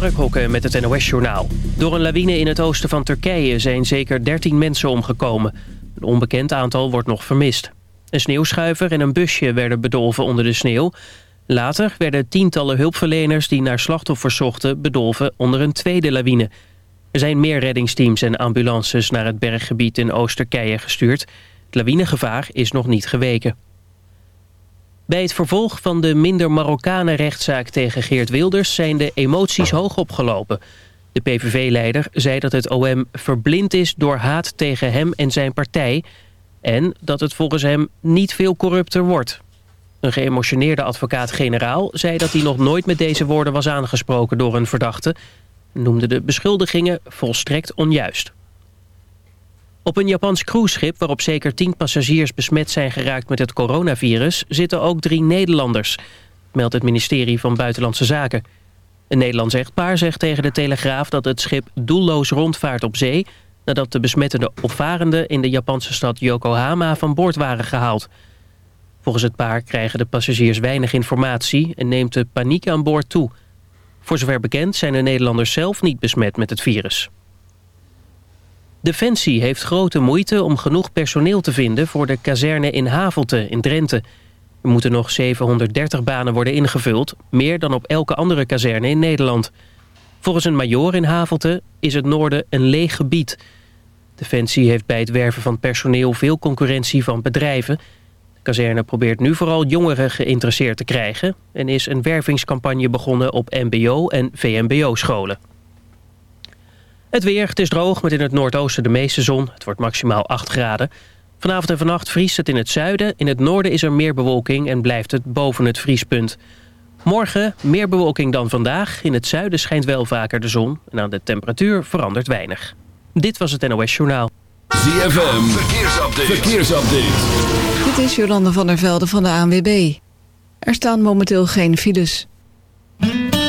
Mark met het NOS-journaal. Door een lawine in het oosten van Turkije zijn zeker 13 mensen omgekomen. Een onbekend aantal wordt nog vermist. Een sneeuwschuiver en een busje werden bedolven onder de sneeuw. Later werden tientallen hulpverleners die naar slachtoffers zochten... bedolven onder een tweede lawine. Er zijn meer reddingsteams en ambulances naar het berggebied in Oost-Turkije gestuurd. Het lawinegevaar is nog niet geweken. Bij het vervolg van de minder Marokkanen rechtszaak tegen Geert Wilders... zijn de emoties hoog opgelopen. De PVV-leider zei dat het OM verblind is door haat tegen hem en zijn partij... en dat het volgens hem niet veel corrupter wordt. Een geëmotioneerde advocaat-generaal zei dat hij nog nooit met deze woorden was aangesproken door een verdachte... noemde de beschuldigingen volstrekt onjuist. Op een Japans cruiseschip waarop zeker tien passagiers besmet zijn geraakt met het coronavirus zitten ook drie Nederlanders, meldt het ministerie van Buitenlandse Zaken. Een Nederlands echtpaar zegt tegen de Telegraaf dat het schip doelloos rondvaart op zee nadat de besmettende opvarenden in de Japanse stad Yokohama van boord waren gehaald. Volgens het paar krijgen de passagiers weinig informatie en neemt de paniek aan boord toe. Voor zover bekend zijn de Nederlanders zelf niet besmet met het virus. Defensie heeft grote moeite om genoeg personeel te vinden... voor de kazerne in Havelte in Drenthe. Er moeten nog 730 banen worden ingevuld... meer dan op elke andere kazerne in Nederland. Volgens een major in Havelte is het noorden een leeg gebied. Defensie heeft bij het werven van personeel veel concurrentie van bedrijven. De kazerne probeert nu vooral jongeren geïnteresseerd te krijgen... en is een wervingscampagne begonnen op mbo- en vmbo-scholen. Het weer, het is droog met in het noordoosten de meeste zon. Het wordt maximaal 8 graden. Vanavond en vannacht vriest het in het zuiden. In het noorden is er meer bewolking en blijft het boven het vriespunt. Morgen meer bewolking dan vandaag. In het zuiden schijnt wel vaker de zon. En aan de temperatuur verandert weinig. Dit was het NOS Journaal. ZFM, verkeersupdate. verkeersupdate. Dit is Jolande van der Velde van de ANWB. Er staan momenteel geen files.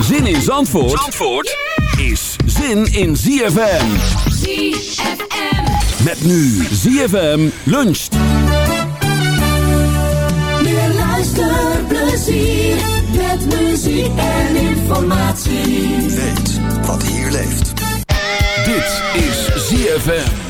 Zin in Zandvoort, Zandvoort is zin in ZFM. ZFM. Met nu ZFM luncht. Meer luisterplezier met muziek en informatie. Weet wat hier leeft. Dit is ZFM.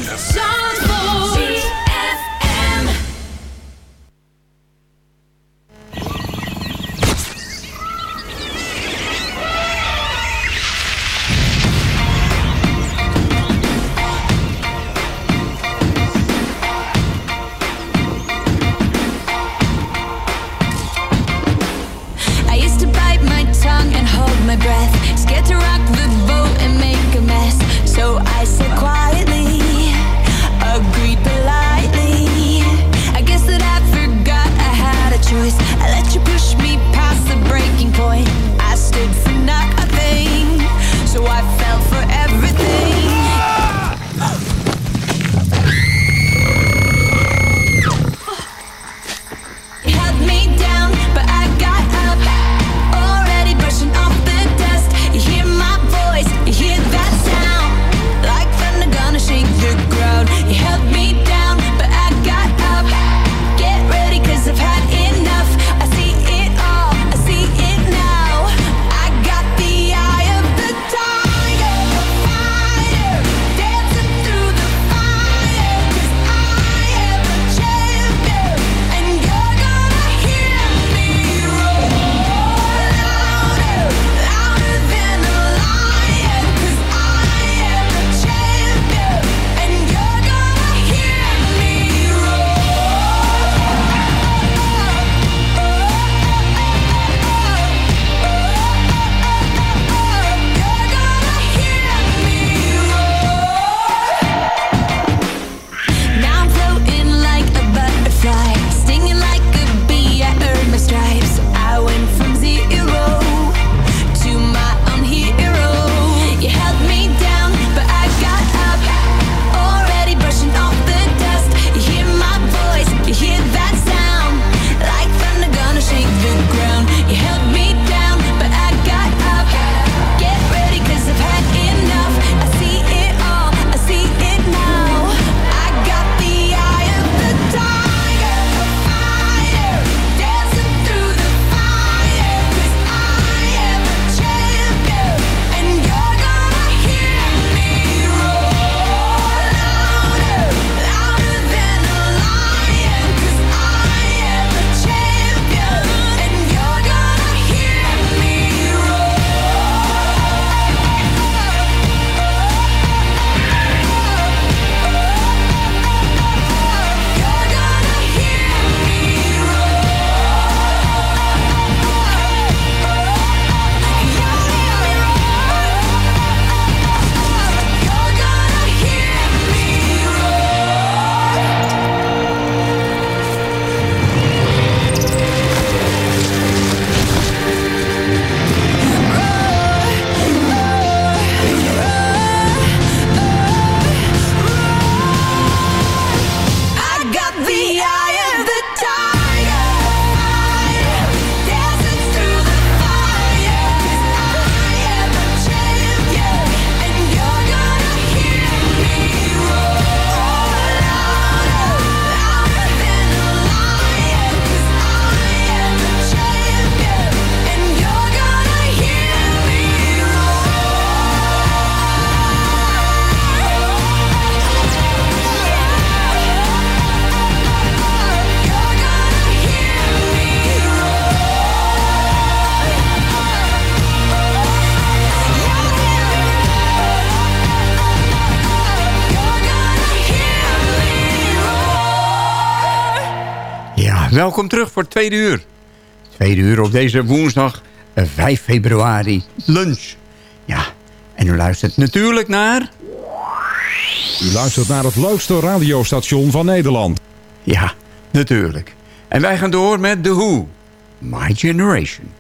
Welkom terug voor het tweede uur. Tweede uur op deze woensdag eh, 5 februari. Lunch. Ja, en u luistert natuurlijk naar... U luistert naar het leukste radiostation van Nederland. Ja, natuurlijk. En wij gaan door met The Who. My Generation.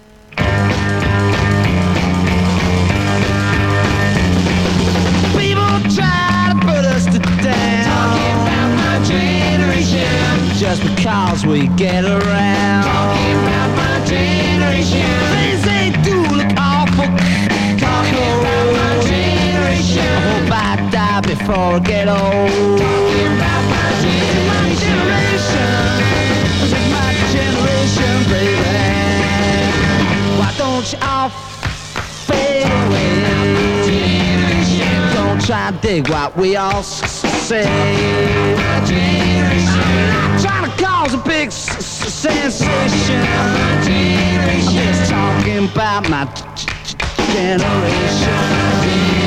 Just because we get around. Talking about my generation. Things they do look awful. Talking about my generation. I hope I die before I get old. Talking about my generation. This is my generation, baby. Why don't you all fade away? Don't try and dig what we all say. Cause a big s- s- sensation. I'm just talking about my generation.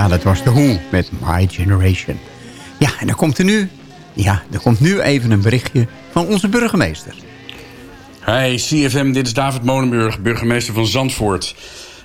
Ja, dat was The Who met My Generation. Ja, en dan komt er nu... Ja, er komt nu even een berichtje van onze burgemeester. Hi, CFM, dit is David Monenburg, burgemeester van Zandvoort.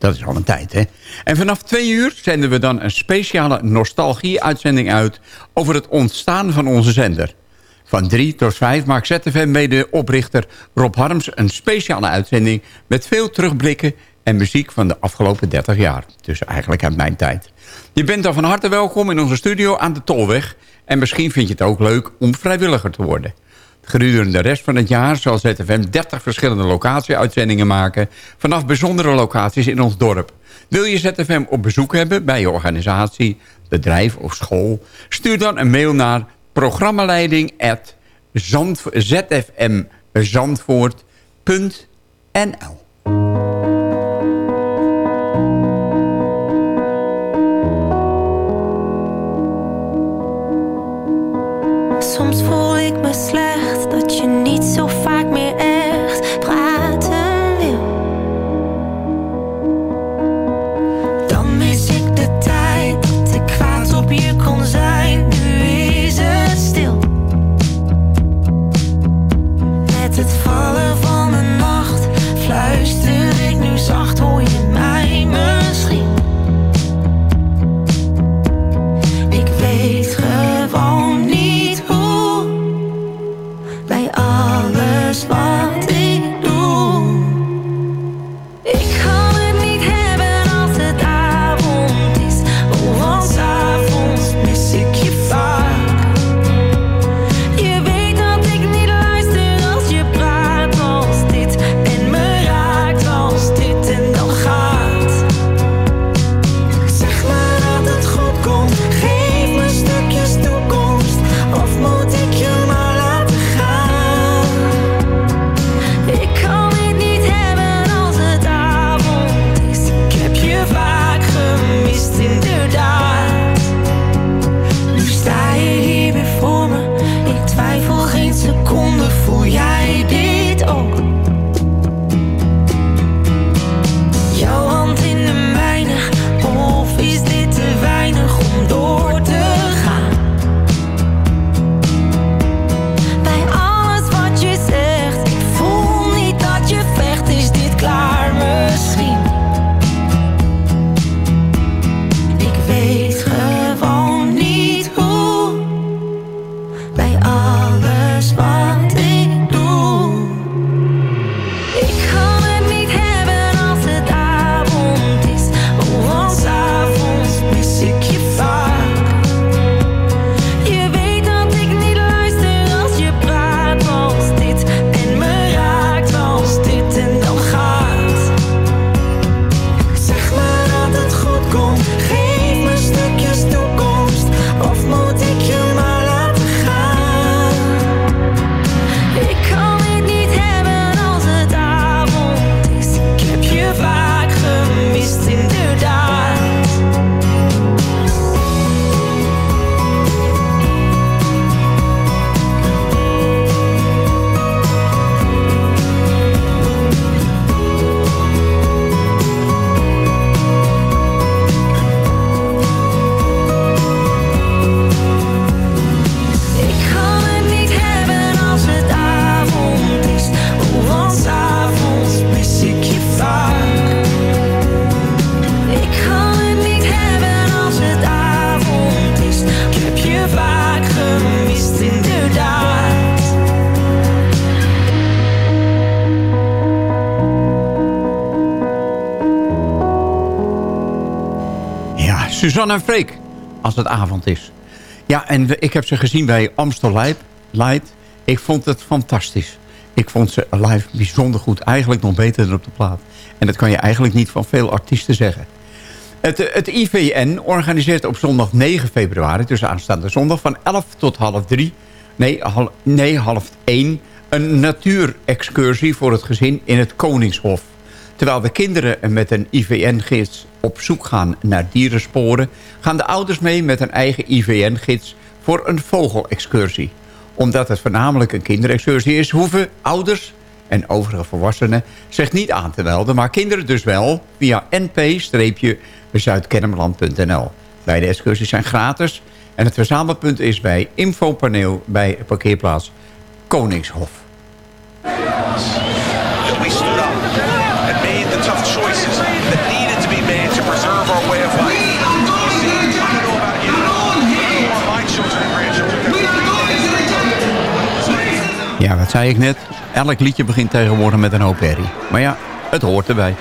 Dat is al een tijd, hè? En vanaf twee uur zenden we dan een speciale nostalgie-uitzending uit... over het ontstaan van onze zender. Van 3 tot 5 maakt ZFM-mede-oprichter Rob Harms... een speciale uitzending met veel terugblikken... en muziek van de afgelopen 30 jaar. Dus eigenlijk uit mijn tijd. Je bent dan van harte welkom in onze studio aan de Tolweg... en misschien vind je het ook leuk om vrijwilliger te worden. Gedurende de rest van het jaar zal ZFM 30 verschillende locatieuitzendingen maken... vanaf bijzondere locaties in ons dorp. Wil je ZFM op bezoek hebben bij je organisatie, bedrijf of school? Stuur dan een mail naar programmaleiding zfmzandvoort.nl Soms voel ik me slecht dat je als het avond is. Ja, en ik heb ze gezien bij Amstel Light. Ik vond het fantastisch. Ik vond ze live bijzonder goed. Eigenlijk nog beter dan op de plaat. En dat kan je eigenlijk niet van veel artiesten zeggen. Het, het IVN organiseert op zondag 9 februari, dus aanstaande zondag... van 11 tot half 3, nee, nee half 1... een natuurexcursie voor het gezin in het Koningshof. Terwijl de kinderen met een IVN-gids op zoek gaan naar dierensporen... gaan de ouders mee met een eigen IVN-gids voor een vogelexcursie. Omdat het voornamelijk een kinderexcursie is... hoeven ouders en overige volwassenen zich niet aan te melden... maar kinderen dus wel via np-zuidkennemerland.nl. Beide excursies zijn gratis... en het verzamelpunt is bij infopaneel bij parkeerplaats Koningshof. Ja, wat zei ik net? Elk liedje begint tegenwoordig met een hoop herrie. Maar ja, het hoort erbij.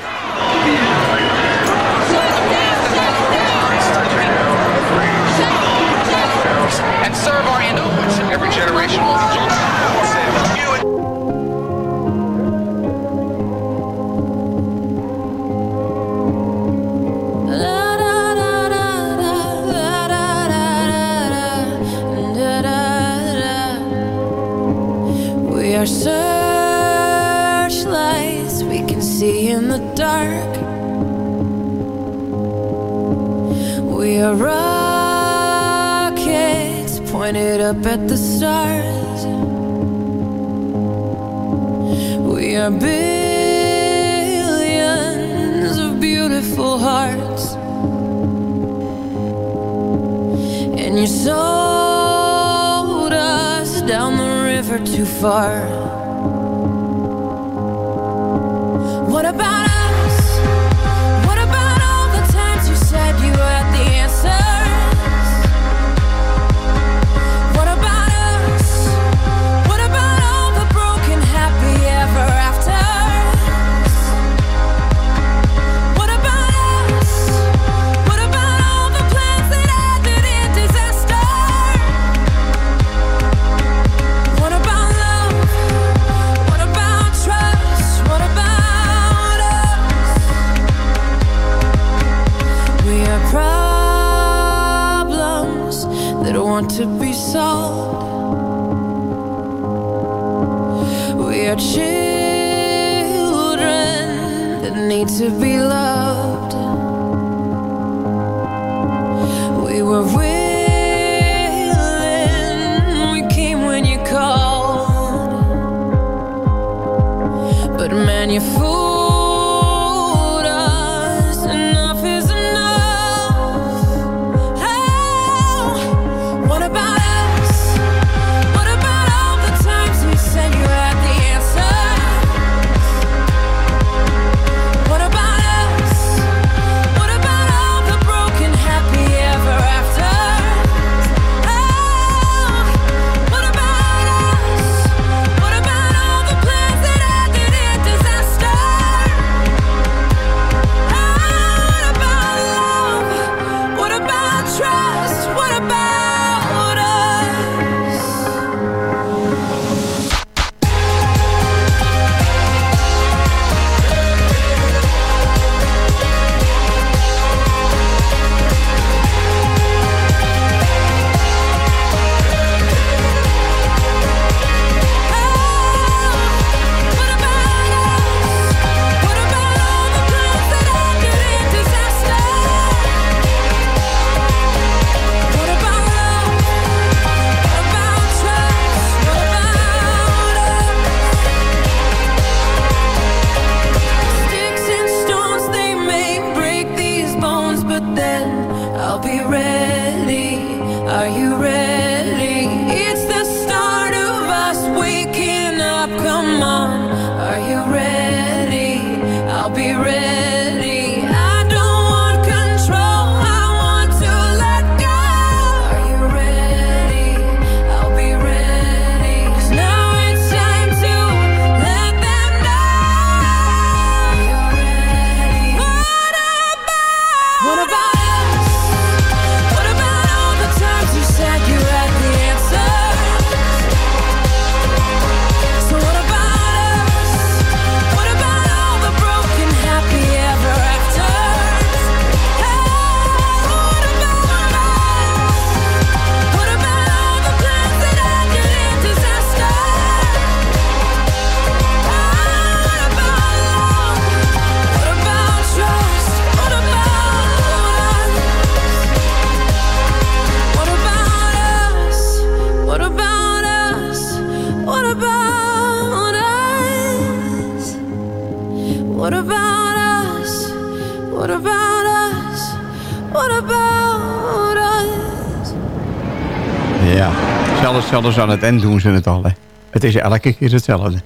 too far. Zelfs, aan het eind doen ze het al. Het is elke keer hetzelfde.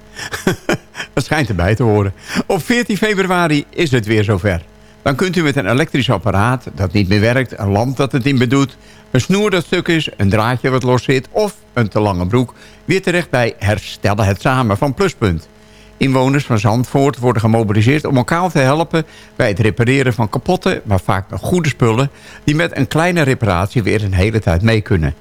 Het schijnt erbij te horen. Op 14 februari is het weer zover. Dan kunt u met een elektrisch apparaat dat niet meer werkt... een lamp dat het meer doet... een snoer dat stuk is, een draadje wat los zit... of een te lange broek... weer terecht bij Herstellen het Samen van Pluspunt. Inwoners van Zandvoort worden gemobiliseerd om elkaar te helpen... bij het repareren van kapotte, maar vaak nog goede spullen... die met een kleine reparatie weer een hele tijd mee kunnen.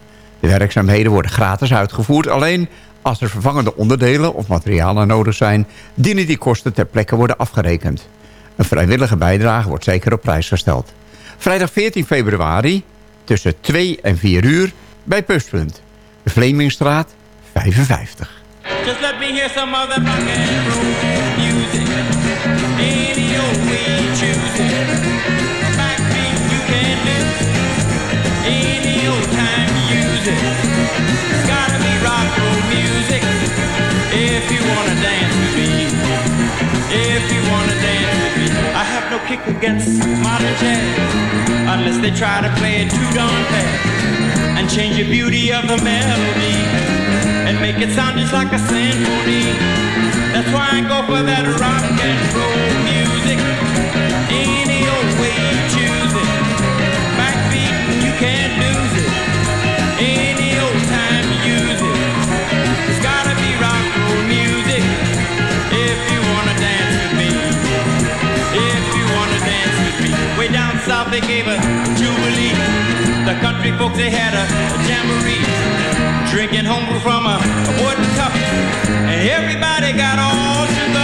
De werkzaamheden worden gratis uitgevoerd. Alleen als er vervangende onderdelen of materialen nodig zijn... dienen die kosten ter plekke worden afgerekend. Een vrijwillige bijdrage wordt zeker op prijs gesteld. Vrijdag 14 februari tussen 2 en 4 uur bij Pluspunt. De Vlemingstraat 55. Just let me hear some of that rock and roll music. Any old way you wanna dance with me. If you wanna dance with me. I have no kick against modern jazz. Unless they try to play it too darn fast. And change the beauty of the melody and make it sound just like a symphony. That's why I go for that rock and roll music. Way down south they gave a jubilee. The country folks they had a, a jamboree drinking homebrew from a, a wooden cup. And everybody got all shook up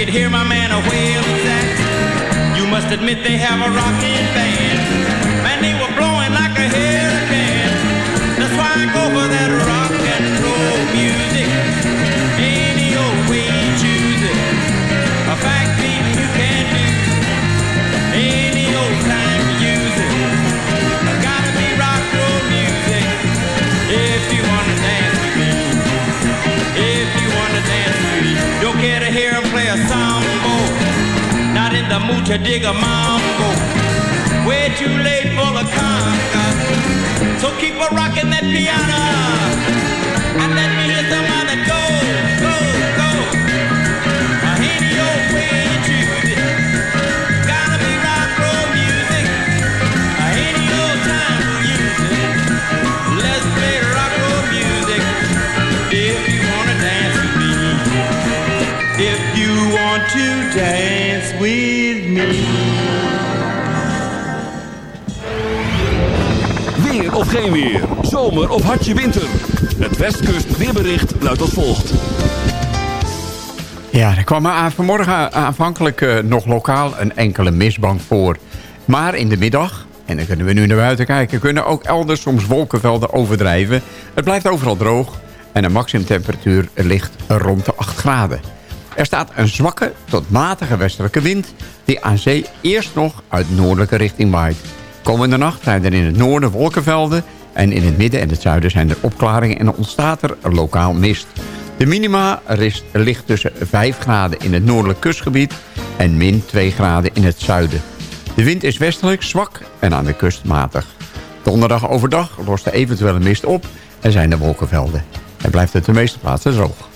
could hear my man a wailing sax. You must admit they have a rocking band. Man, they were bigger hartje winter. Het Westkust weerbericht luidt als volgt. Ja, er kwam aan vanmorgen aanvankelijk eh, nog lokaal een enkele mistbank voor. Maar in de middag, en dan kunnen we nu naar buiten kijken... kunnen ook elders soms wolkenvelden overdrijven. Het blijft overal droog en de maximumtemperatuur ligt rond de 8 graden. Er staat een zwakke tot matige westelijke wind... die aan zee eerst nog uit noordelijke richting waait. Komende nacht zijn er in het noorden wolkenvelden... en in het midden en het zuiden zijn er opklaringen... en ontstaat er lokaal mist. De minima ligt tussen 5 graden in het noordelijk kustgebied... en min 2 graden in het zuiden. De wind is westelijk zwak en aan de kust matig. Donderdag overdag lost de eventuele mist op en zijn er wolkenvelden. En blijft het de meeste plaatsen droog.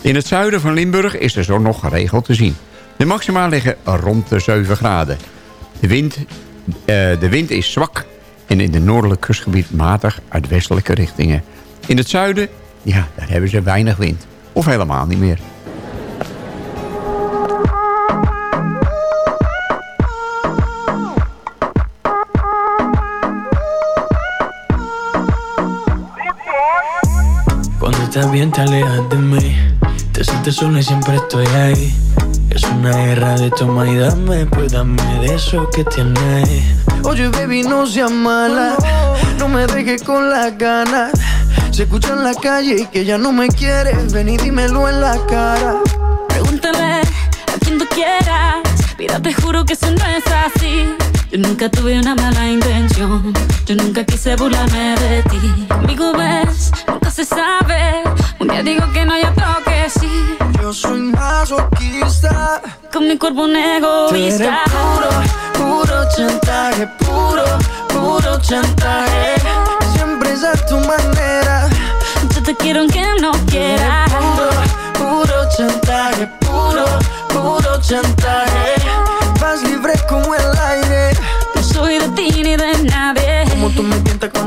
In het zuiden van Limburg is de zon nog geregeld te zien. De maxima liggen rond de 7 graden. De wind, eh, de wind is zwak en in het noordelijk kustgebied matig uit westelijke richtingen. In het zuiden, ja, daar hebben ze weinig wind. Of helemaal niet meer. Estás bien te alejas de mí Te sientes sola y siempre estoy ahí Es una guerra de toma y dame Pues dame de eso que tienes Oye, baby, no seas mala. No me dejes con las ganas. Se escucha en la calle y que ya no me quieres. Ven y dímelo en la cara. Pregúntale a quien tú quieras. Mira, te juro que eso no es así. Yo nunca tuve una mala intención. Yo nunca quise burlarme de ti. Amigo, ves, nunca se sabe. Un día digo que no, y otro que sí. Yo soy masoquista. Con mi cuerpo un egoísta. puro, puro chantaje. Puro, puro chantaje. Siempre es a tu manera. Yo te quiero aunque no quieras. Puro, puro chantaje. Puro, puro chantaje.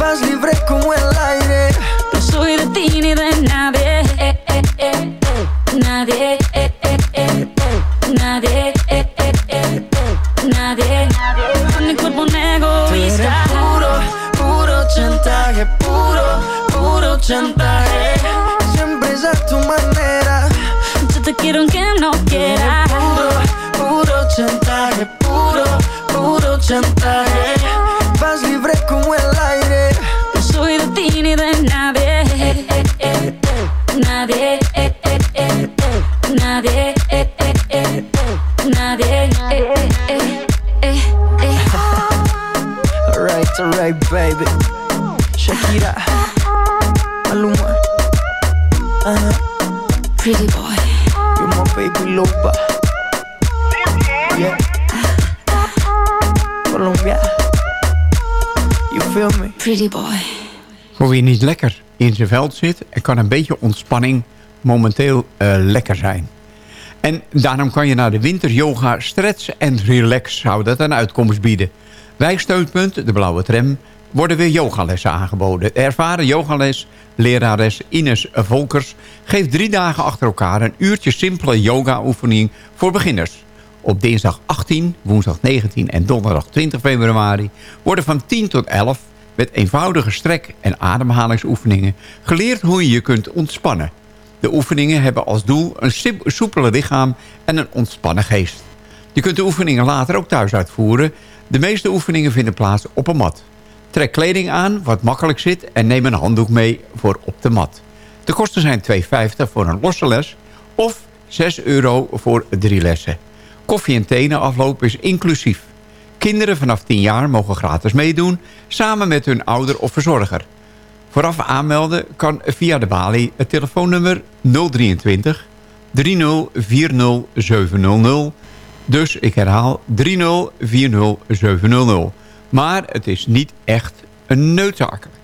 Vas libre como el aire No soy de ti ni de nadie eh, eh, eh, eh. Nadie. Nadie. Nadie Con mi cuerpo un egoísta puro, puro chantaje Puro, puro chantaje Siempre es a tu manera Yo te quiero aunque no quieras Puro, puro chantaje Puro, puro chantaje baby. Shakira, Maluma, uh, Pretty boy. you're my baby loba. Yeah. Colombia, you feel me? Pretty boy. Voor wie niet lekker in zijn veld zit... en kan een beetje ontspanning momenteel eh, lekker zijn. En daarom kan je naar de winter yoga stretch en relax... zou dat een uitkomst bieden. Wijksteunpunt, de blauwe tram, worden weer yogalessen aangeboden. De ervaren yogales, lerares Ines Volkers... geeft drie dagen achter elkaar een uurtje simpele yoga-oefening voor beginners. Op dinsdag 18, woensdag 19 en donderdag 20 februari... worden van 10 tot 11 met eenvoudige strek- en ademhalingsoefeningen... geleerd hoe je je kunt ontspannen. De oefeningen hebben als doel een soepele lichaam en een ontspannen geest. Je kunt de oefeningen later ook thuis uitvoeren. De meeste oefeningen vinden plaats op een mat. Trek kleding aan wat makkelijk zit en neem een handdoek mee voor op de mat. De kosten zijn 2,50 voor een losse les of 6 euro voor drie lessen. Koffie en thee na afloop is inclusief. Kinderen vanaf 10 jaar mogen gratis meedoen, samen met hun ouder of verzorger. Vooraf aanmelden kan via de balie het telefoonnummer 023 30 700. Dus ik herhaal 30 700. Maar het is niet echt een noodzakelijk.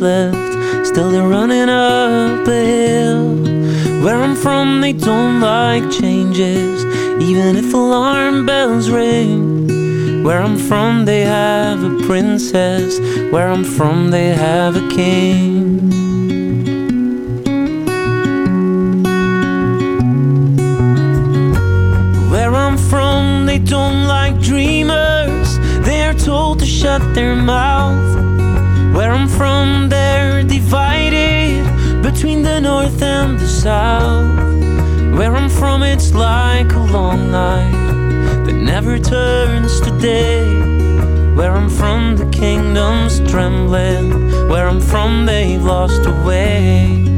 Left, still they're running up a hill. Where I'm from, they don't like changes, even if alarm bells ring. Where I'm from, they have a princess. Where I'm from, they have a king. Where I'm from, they don't like dreamers. They're told to shut their mouth. South. Where I'm from, it's like a long night that never turns to day. Where I'm from, the kingdom's trembling. Where I'm from, they've lost a way.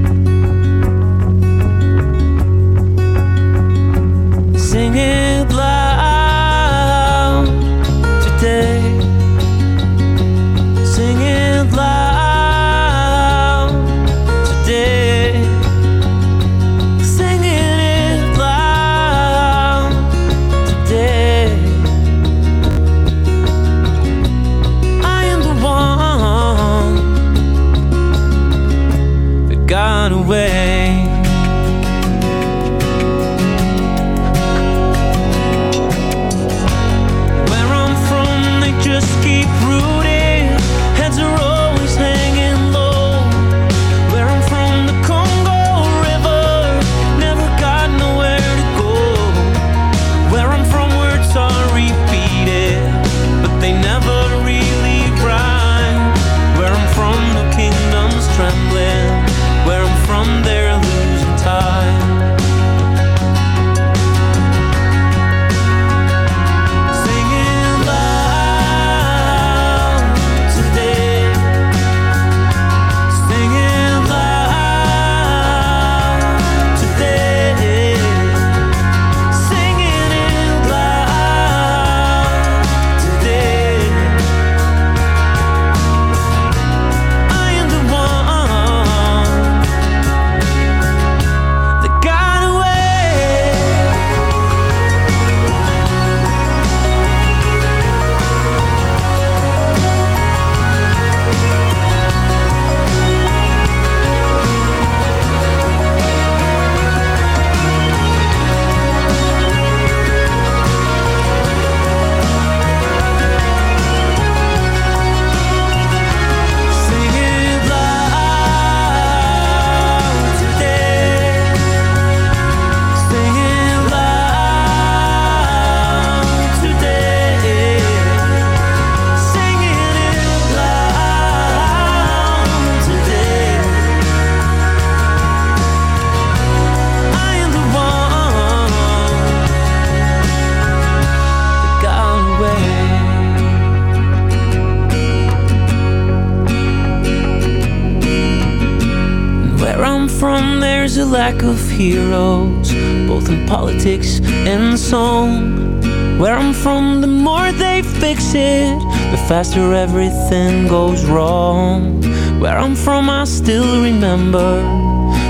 Faster everything goes wrong. Where I'm from, I still remember,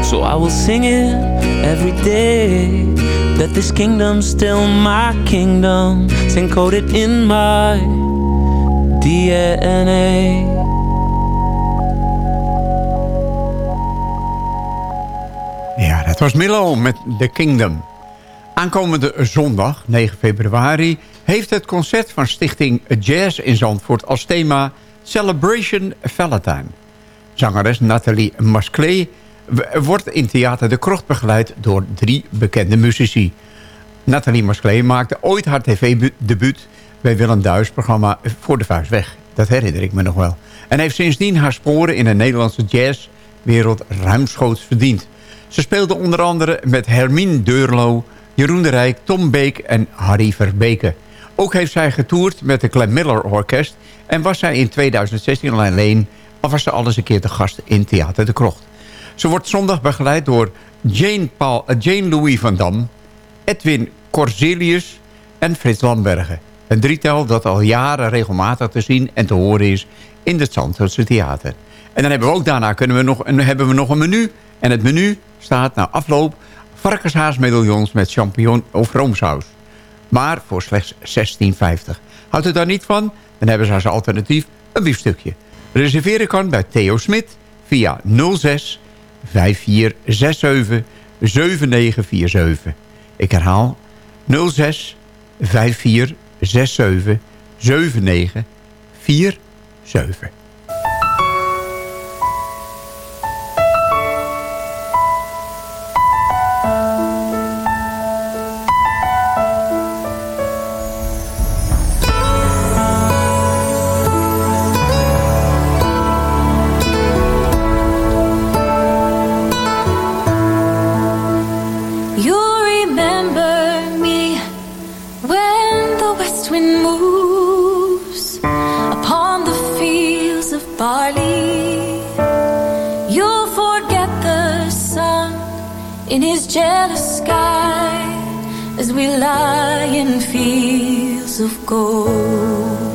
so I will sing it every day. That this kingdom's still my kingdom, it's encoded in my DNA. Ja, dat was Milo met The Kingdom. Aankomende zondag, 9 februari... heeft het concert van Stichting Jazz in Zandvoort als thema... Celebration Valentine. Zangeres Nathalie Masclay wordt in Theater de Krocht begeleid... door drie bekende muzici. Nathalie Masclay maakte ooit haar tv-debuut... bij Willem Duis programma Voor de Vuist Weg. Dat herinner ik me nog wel. En heeft sindsdien haar sporen in de Nederlandse jazzwereld ruimschoots verdiend... Ze speelde onder andere met Hermine Deurlo, Jeroen de Rijk, Tom Beek en Harry Verbeke. Ook heeft zij getoerd met de Clem Miller Orkest... en was zij in 2016 alleen of was ze alles een keer te gast in Theater de Krocht. Ze wordt zondag begeleid door Jane, Paul, uh, Jane Louis van Dam... Edwin Corzelius en Frits Lambergen. Een drietal dat al jaren regelmatig te zien en te horen is... in het Zandvoortse Theater. En dan hebben we ook daarna kunnen we nog, hebben we nog een menu... En het menu staat na afloop varkenshaasmedaillons met champignon of roomsaus. Maar voor slechts 16,50. Houdt u daar niet van? Dan hebben ze als alternatief een biefstukje. Reserveren kan bij Theo Smit via 06 5467 7947. Ik herhaal 06 5467 7947. Lie in fields of gold.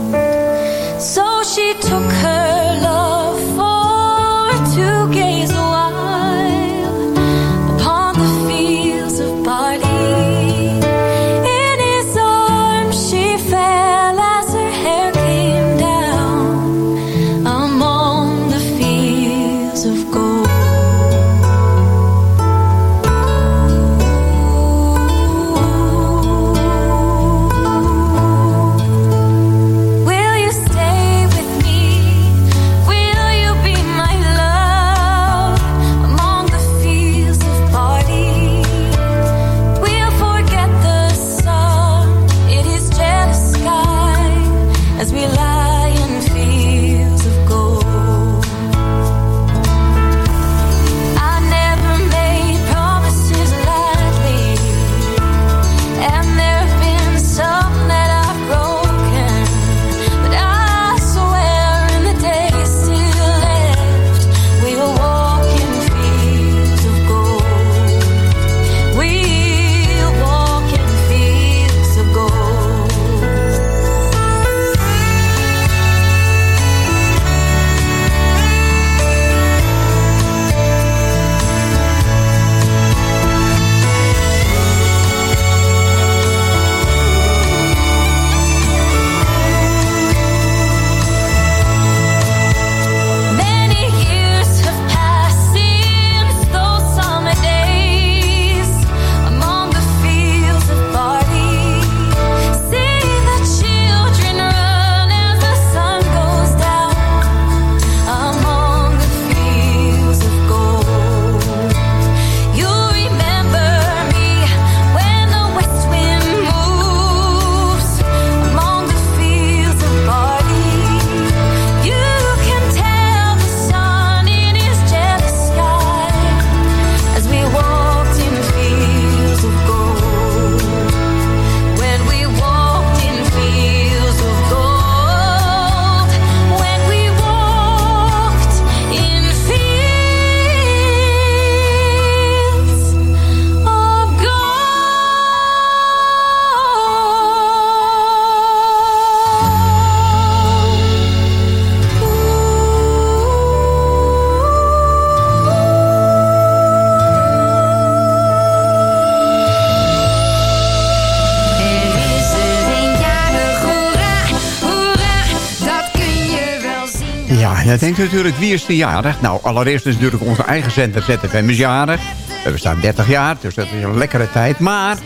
Denkt natuurlijk, wie is de jarig? Nou, allereerst is natuurlijk onze eigen zender ZFM is jarig. We bestaan 30 jaar, dus dat is een lekkere tijd. Maar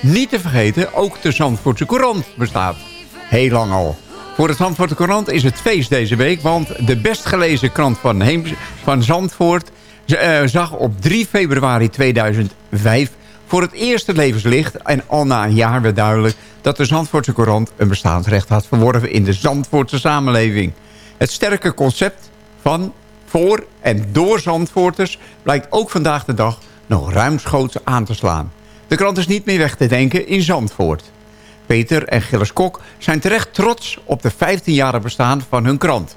niet te vergeten, ook de Zandvoortse Courant bestaat. Heel lang al. Voor de Zandvoortse Courant is het feest deze week... want de best gelezen krant van, van Zandvoort... eh, zag op 3 februari 2005 voor het eerste levenslicht... en al na een jaar werd duidelijk dat de Zandvoortse Courant... een bestaansrecht had verworven in de Zandvoortse samenleving. Het sterke concept van, voor en door Zandvoorters... blijkt ook vandaag de dag nog ruimschoots aan te slaan. De krant is niet meer weg te denken in Zandvoort. Peter en Gilles Kok zijn terecht trots op de 15-jarige bestaan van hun krant.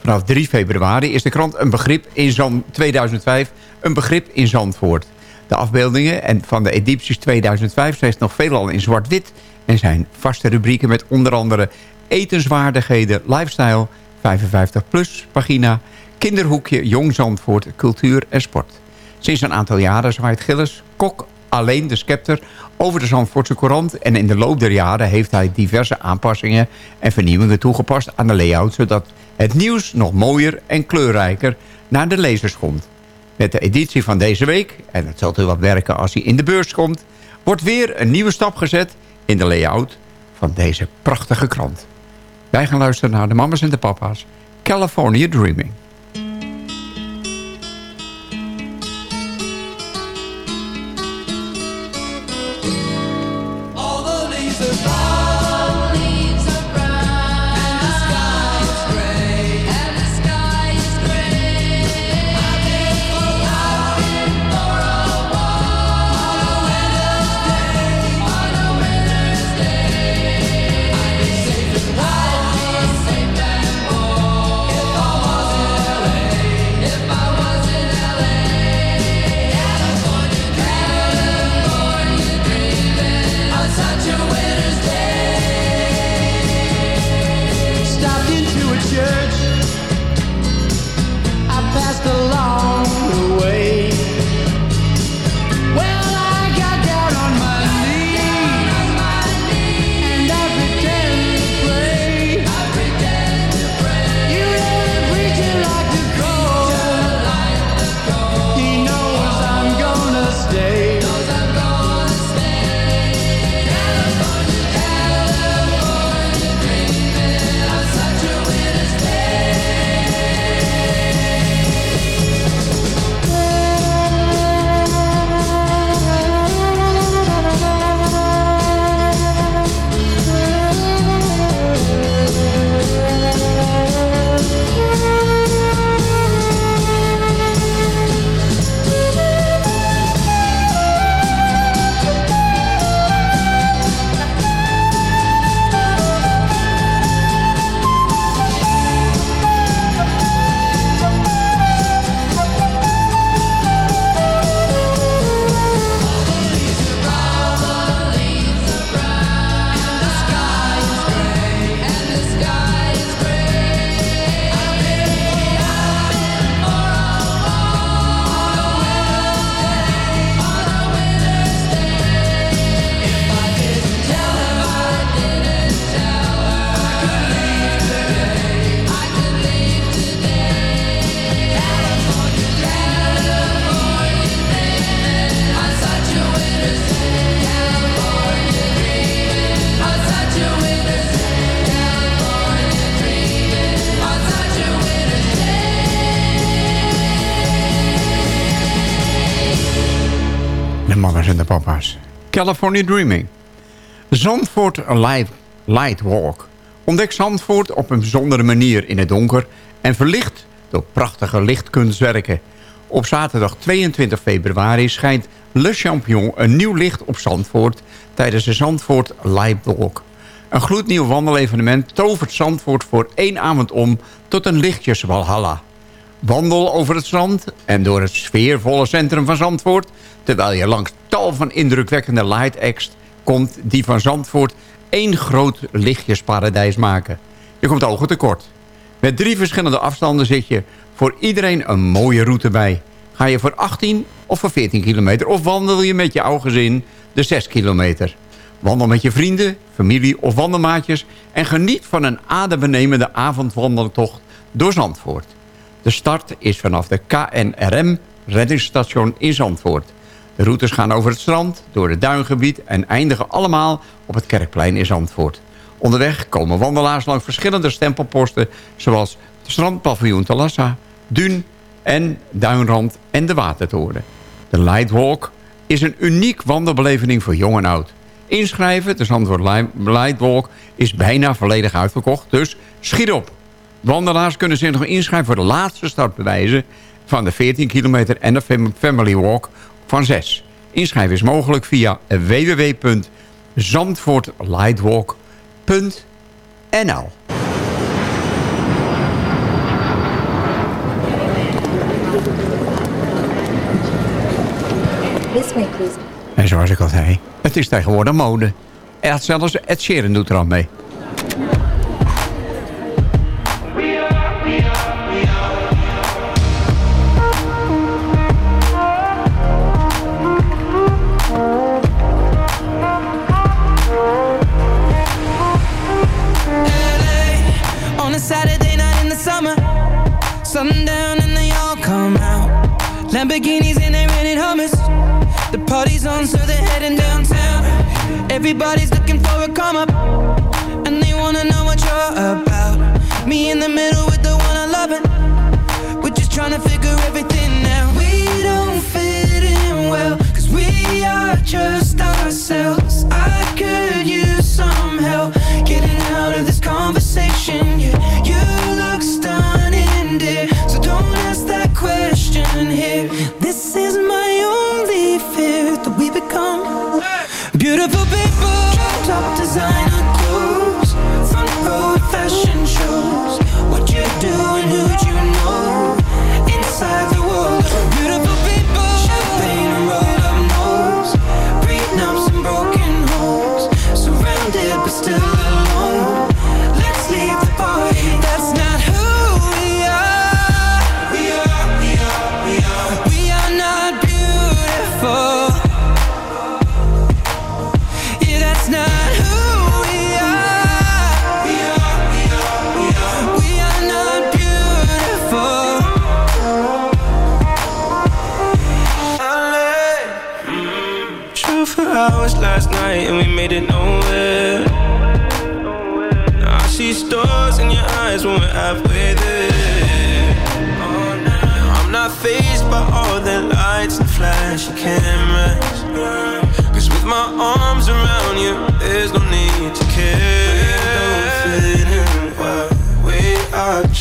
Vanaf 3 februari is de krant een begrip in Zand 2005 een begrip in Zandvoort. De afbeeldingen en van de edities 2005 zijn nog veelal in zwart-wit... en zijn vaste rubrieken met onder andere etenswaardigheden, lifestyle, 55PLUS, pagina... kinderhoekje, jong Zandvoort, cultuur en sport. Sinds een aantal jaren zwaait Gilles Kok alleen de scepter over de Zandvoortse Courant... en in de loop der jaren heeft hij diverse aanpassingen en vernieuwingen toegepast aan de layout... zodat het nieuws nog mooier en kleurrijker naar de lezers komt. Met de editie van deze week, en het zal u wat werken als hij in de beurs komt... wordt weer een nieuwe stap gezet in de layout van deze prachtige krant. Wij gaan luisteren naar de mama's en de papa's. California Dreaming. Dreaming. Zandvoort Light, Light Walk. Ontdek Zandvoort op een bijzondere manier in het donker... en verlicht door prachtige lichtkunstwerken. Op zaterdag 22 februari schijnt Le Champion een nieuw licht op Zandvoort... tijdens de Zandvoort Light Walk. Een gloednieuw wandelevenement tovert Zandvoort voor één avond om... tot een lichtjeswalhalla. Wandel over het strand en door het sfeervolle centrum van Zandvoort... terwijl je langs tal van indrukwekkende light acts komt... die van Zandvoort één groot lichtjesparadijs maken. Je komt ogen tekort. Met drie verschillende afstanden zit je voor iedereen een mooie route bij. Ga je voor 18 of voor 14 kilometer... of wandel je met je oude gezin de 6 kilometer... Wandel met je vrienden, familie of wandelmaatjes... en geniet van een adembenemende avondwandeltocht door Zandvoort. De start is vanaf de KNRM reddingsstation in Zandvoort. De routes gaan over het strand, door het duingebied... en eindigen allemaal op het Kerkplein in Zandvoort. Onderweg komen wandelaars langs verschillende stempelposten... zoals het strandpaviljoen Talassa, Dun en Duinrand en de Watertoren. De Lightwalk is een uniek wandelbeleving voor jong en oud. Inschrijven, de Zandvoort Lightwalk, is bijna volledig uitverkocht, dus schiet op. Wandelaars kunnen zich nog inschrijven voor de laatste startbewijzen... van de 14 kilometer en de Family Walk van 6. Inschrijven is mogelijk via www.zandvoortlightwalk.nl. En zoals ik al zei, het is tegenwoordig mode. En zelfs Ed Sheeran doet er aan mee. Sundown and they all come out. Lamborghinis and they're rented hummus. The party's on, so they're heading downtown. Everybody's looking for a come up, and they wanna know what you're about. Me in the middle with the one I love. We're just trying to figure everything out. We don't fit in well, cause we are just ourselves.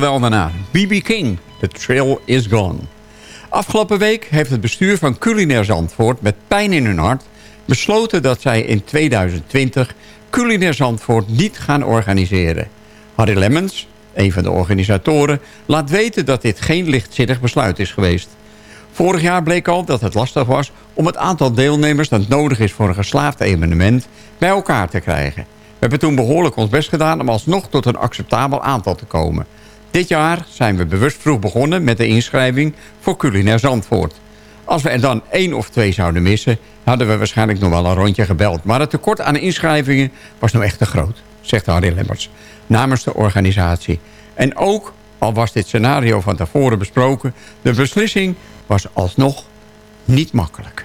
Blues geweldenaar. B.B. King, The Trail is Gone. Afgelopen week heeft het bestuur van Culinair Zandvoort... met pijn in hun hart besloten dat zij in 2020... Culinair Zandvoort niet gaan organiseren. Harry Lemmens, een van de organisatoren... laat weten dat dit geen lichtzinnig besluit is geweest. Vorig jaar bleek al dat het lastig was om het aantal deelnemers... dat nodig is voor een geslaagd evenement bij elkaar te krijgen. We hebben toen behoorlijk ons best gedaan om alsnog tot een acceptabel aantal te komen. Dit jaar zijn we bewust vroeg begonnen met de inschrijving voor Culinair Zandvoort. Als we er dan één of twee zouden missen, hadden we waarschijnlijk nog wel een rondje gebeld. Maar het tekort aan inschrijvingen was nou echt te groot, zegt Harry Lemmers, namens de organisatie. En ook, al was dit scenario van tevoren besproken, de beslissing was alsnog niet makkelijk.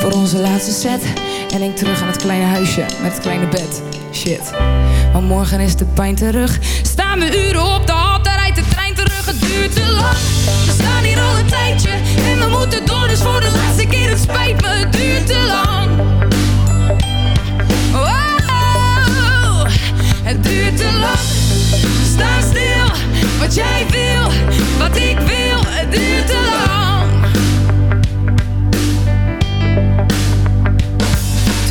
voor onze laatste set. En denk terug aan het kleine huisje met het kleine bed. Shit. Maar morgen is de pijn terug. Staan we uren op de hal, daar rijdt de trein terug. Het duurt te lang. We staan hier al een tijdje. En we moeten door, dus voor de laatste keer. Het spijt het duurt te lang. Wow, het duurt te lang. Sta stil, wat jij wil, wat ik wil, het duurt te lang.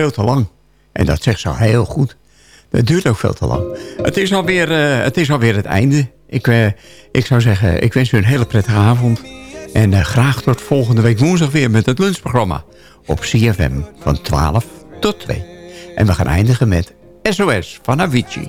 Veel te lang. En dat zegt ze heel goed. Het duurt ook veel te lang. Het is alweer, eh, het, is alweer het einde. Ik, eh, ik zou zeggen, ik wens u een hele prettige avond. En eh, graag tot volgende week woensdag weer met het lunchprogramma. Op CFM van 12 tot 2. En we gaan eindigen met SOS van Avicii.